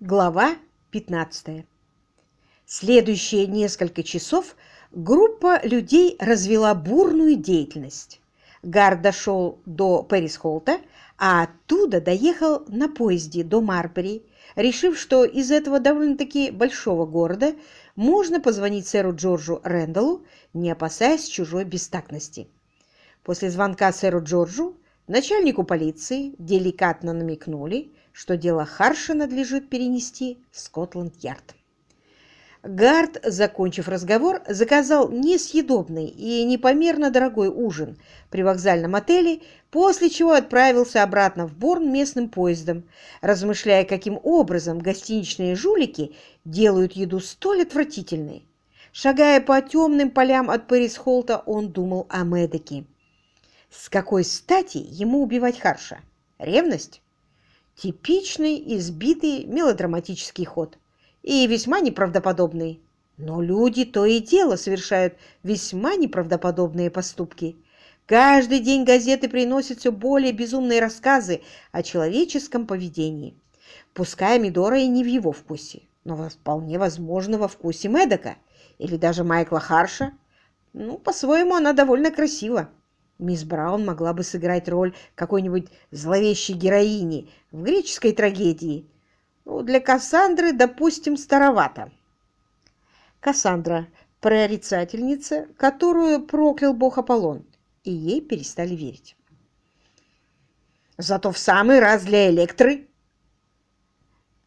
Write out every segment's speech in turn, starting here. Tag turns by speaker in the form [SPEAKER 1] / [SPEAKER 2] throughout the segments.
[SPEAKER 1] Глава 15. Следующие несколько часов группа людей развела бурную деятельность. Гард дошел до Пэрисхолта, а оттуда доехал на поезде до Марбери, решив, что из этого довольно-таки большого города можно позвонить сэру Джорджу Рэндаллу, не опасаясь чужой бестактности. После звонка сэру Джорджу начальнику полиции деликатно намекнули, что дело Харша надлежит перенести в Скотланд-Ярд. Гард, закончив разговор, заказал несъедобный и непомерно дорогой ужин при вокзальном отеле, после чего отправился обратно в Борн местным поездом, размышляя, каким образом гостиничные жулики делают еду столь отвратительной. Шагая по темным полям от Пэрис-Холта, он думал о Медоке. С какой стати ему убивать Харша? Ревность? Типичный, избитый, мелодраматический ход. И весьма неправдоподобный. Но люди то и дело совершают весьма неправдоподобные поступки. Каждый день газеты приносят все более безумные рассказы о человеческом поведении. Пускай Мидора и не в его вкусе, но вполне возможно во вкусе Медока или даже Майкла Харша. Ну, по-своему, она довольно красива. Мисс Браун могла бы сыграть роль какой-нибудь зловещей героини в греческой трагедии. Ну, для Кассандры, допустим, старовато. Кассандра – прорицательница, которую проклял бог Аполлон, и ей перестали верить. Зато в самый раз для Электры.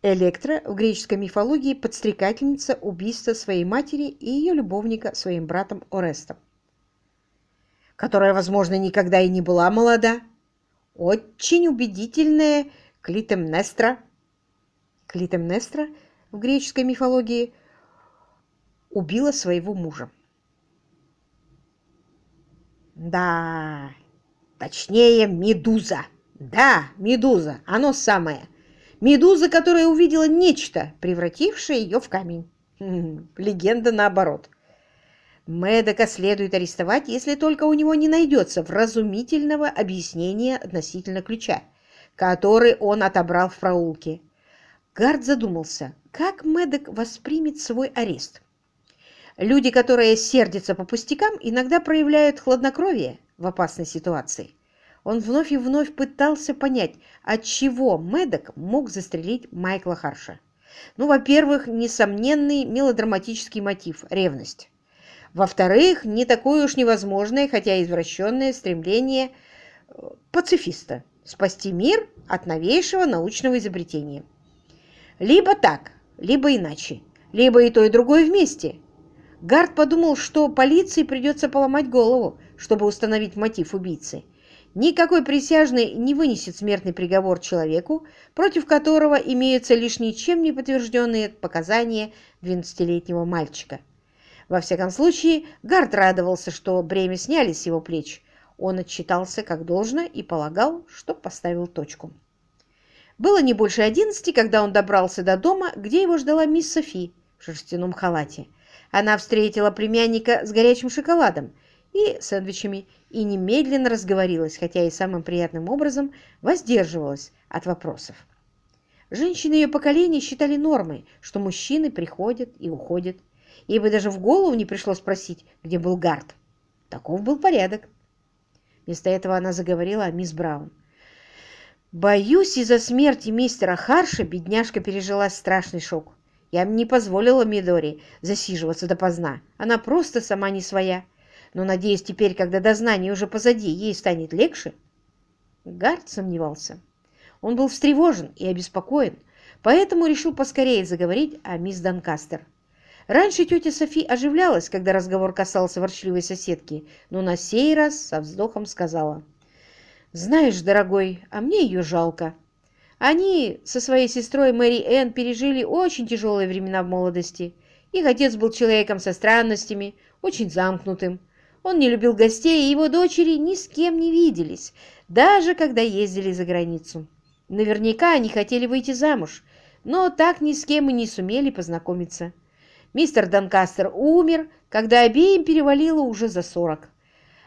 [SPEAKER 1] Электра в греческой мифологии – подстрекательница убийства своей матери и ее любовника своим братом Орестом которая, возможно, никогда и не была молода. Очень убедительная Клитемнестра. Клитемнестра в греческой мифологии убила своего мужа. Да, точнее, Медуза. Да, Медуза, оно самое. Медуза, которая увидела нечто, превратившее ее в камень. Легенда наоборот. Мэдока следует арестовать, если только у него не найдется вразумительного объяснения относительно ключа, который он отобрал в проулке. Гард задумался, как Мэддок воспримет свой арест. Люди, которые сердятся по пустякам, иногда проявляют хладнокровие в опасной ситуации. Он вновь и вновь пытался понять, от чего Мэддок мог застрелить Майкла Харша. Ну, во-первых, несомненный мелодраматический мотив – ревность. Во-вторых, не такое уж невозможное, хотя извращенное стремление э, пацифиста спасти мир от новейшего научного изобретения. Либо так, либо иначе, либо и то, и другое вместе. Гард подумал, что полиции придется поломать голову, чтобы установить мотив убийцы. Никакой присяжный не вынесет смертный приговор человеку, против которого имеются лишь ничем не подтвержденные показания 12-летнего мальчика. Во всяком случае, Гард радовался, что бремя сняли с его плеч. Он отчитался как должно и полагал, что поставил точку. Было не больше одиннадцати, когда он добрался до дома, где его ждала мисс Софи в шерстяном халате. Она встретила племянника с горячим шоколадом и сэндвичами и немедленно разговорилась, хотя и самым приятным образом воздерживалась от вопросов. Женщины ее поколения считали нормой, что мужчины приходят и уходят, Ей бы даже в голову не пришло спросить, где был Гард. Таков был порядок. Вместо этого она заговорила о мисс Браун. «Боюсь, из-за смерти мистера Харша бедняжка пережила страшный шок. Я не позволила Мидори засиживаться допоздна. Она просто сама не своя. Но, надеюсь, теперь, когда дознание уже позади, ей станет легче». Гард сомневался. Он был встревожен и обеспокоен, поэтому решил поскорее заговорить о мисс Донкастер. Раньше тетя Софи оживлялась, когда разговор касался ворчливой соседки, но на сей раз со вздохом сказала. «Знаешь, дорогой, а мне ее жалко. Они со своей сестрой Мэри Энн пережили очень тяжелые времена в молодости. Их отец был человеком со странностями, очень замкнутым. Он не любил гостей, и его дочери ни с кем не виделись, даже когда ездили за границу. Наверняка они хотели выйти замуж, но так ни с кем и не сумели познакомиться. Мистер Донкастер умер, когда обеим перевалило уже за сорок.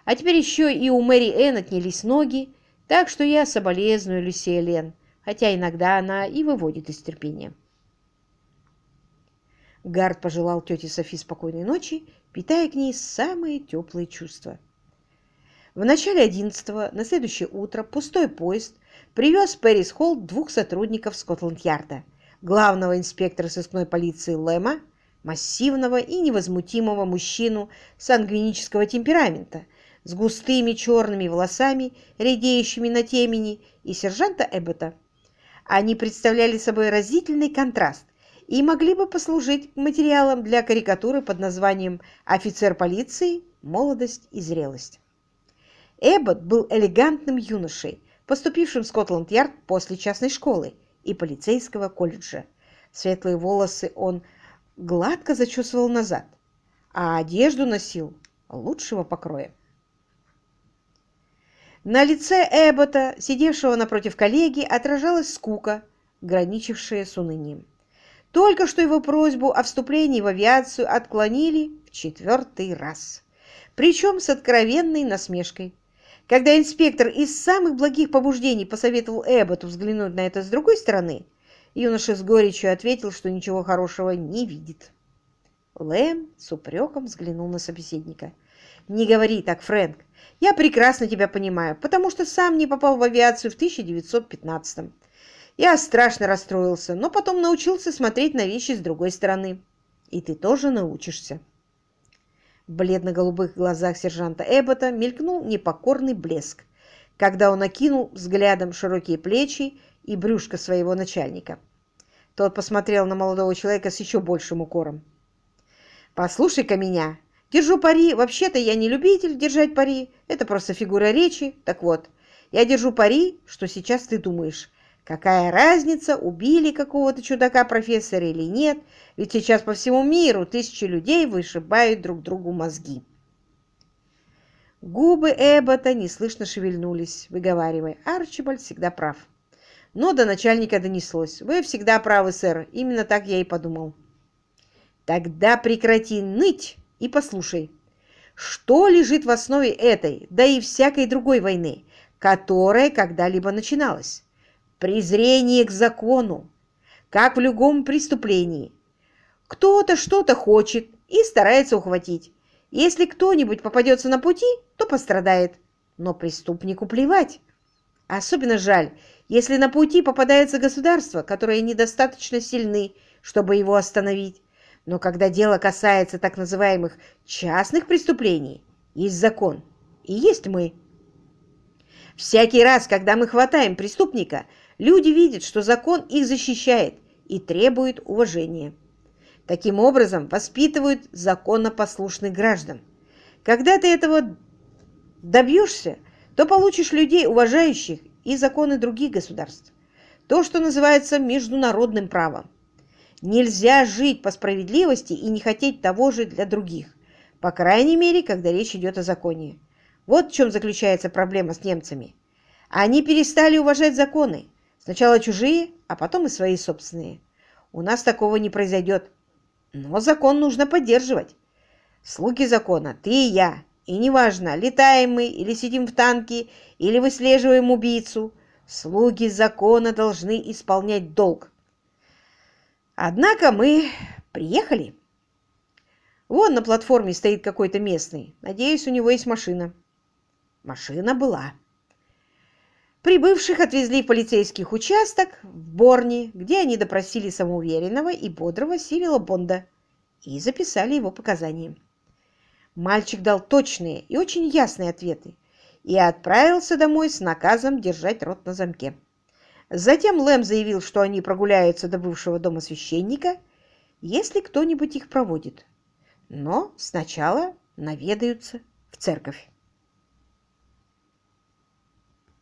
[SPEAKER 1] А теперь еще и у Мэри Энн отнялись ноги, так что я соболезную Люсия Лен, хотя иногда она и выводит из терпения. Гард пожелал тете Софи спокойной ночи, питая к ней самые теплые чувства. В начале одиннадцатого на следующее утро пустой поезд привез в Пэрис Холл двух сотрудников Скотланд-Ярда, главного инспектора сыскной полиции Лэма, массивного и невозмутимого мужчину сангвинического темперамента, с густыми черными волосами, редеющими на темени, и сержанта Эббота. Они представляли собой разительный контраст и могли бы послужить материалом для карикатуры под названием «Офицер полиции. Молодость и зрелость». Эббот был элегантным юношей, поступившим в Скотланд-Ярд после частной школы и полицейского колледжа. Светлые волосы он гладко зачесывал назад, а одежду носил лучшего покроя. На лице Эббота, сидевшего напротив коллеги, отражалась скука, граничившая с унынием. Только что его просьбу о вступлении в авиацию отклонили в четвертый раз, причем с откровенной насмешкой. Когда инспектор из самых благих побуждений посоветовал Эбботу взглянуть на это с другой стороны, юноша с горечью ответил, что ничего хорошего не видит. Лэм с упреком взглянул на собеседника. «Не говори так, Фрэнк. Я прекрасно тебя понимаю, потому что сам не попал в авиацию в 1915-м. Я страшно расстроился, но потом научился смотреть на вещи с другой стороны. И ты тоже научишься». В бледно-голубых глазах сержанта Эббота мелькнул непокорный блеск, когда он окинул взглядом широкие плечи и брюшко своего начальника. Тот посмотрел на молодого человека с еще большим укором. «Послушай-ка меня. Держу пари. Вообще-то я не любитель держать пари. Это просто фигура речи. Так вот, я держу пари, что сейчас ты думаешь. Какая разница, убили какого-то чудака-профессора или нет, ведь сейчас по всему миру тысячи людей вышибают друг другу мозги. Губы Эббота неслышно шевельнулись, выговаривая, Арчибальд всегда прав. Но до начальника донеслось. Вы всегда правы, сэр, именно так я и подумал. Тогда прекрати ныть и послушай. Что лежит в основе этой, да и всякой другой войны, которая когда-либо начиналась? презрение к закону, как в любом преступлении. Кто-то что-то хочет и старается ухватить. Если кто-нибудь попадется на пути, то пострадает. Но преступнику плевать. Особенно жаль, если на пути попадается государство, которое недостаточно сильны, чтобы его остановить. Но когда дело касается так называемых частных преступлений, есть закон и есть мы. Всякий раз, когда мы хватаем преступника, Люди видят, что закон их защищает и требует уважения. Таким образом, воспитывают законопослушных граждан. Когда ты этого добьешься, то получишь людей, уважающих и законы других государств. То, что называется международным правом. Нельзя жить по справедливости и не хотеть того же для других, по крайней мере, когда речь идет о законе. Вот в чем заключается проблема с немцами. Они перестали уважать законы, Сначала чужие, а потом и свои собственные. У нас такого не произойдет. Но закон нужно поддерживать. Слуги закона, ты и я. И неважно, летаем мы или сидим в танке, или выслеживаем убийцу. Слуги закона должны исполнять долг. Однако мы приехали. Вон на платформе стоит какой-то местный. Надеюсь, у него есть машина. Машина была. Прибывших отвезли в полицейский участок в Борне, где они допросили самоуверенного и бодрого Сирила Бонда и записали его показания. Мальчик дал точные и очень ясные ответы и отправился домой с наказом держать рот на замке. Затем Лэм заявил, что они прогуляются до бывшего дома священника, если кто-нибудь их проводит. Но сначала наведаются в церковь.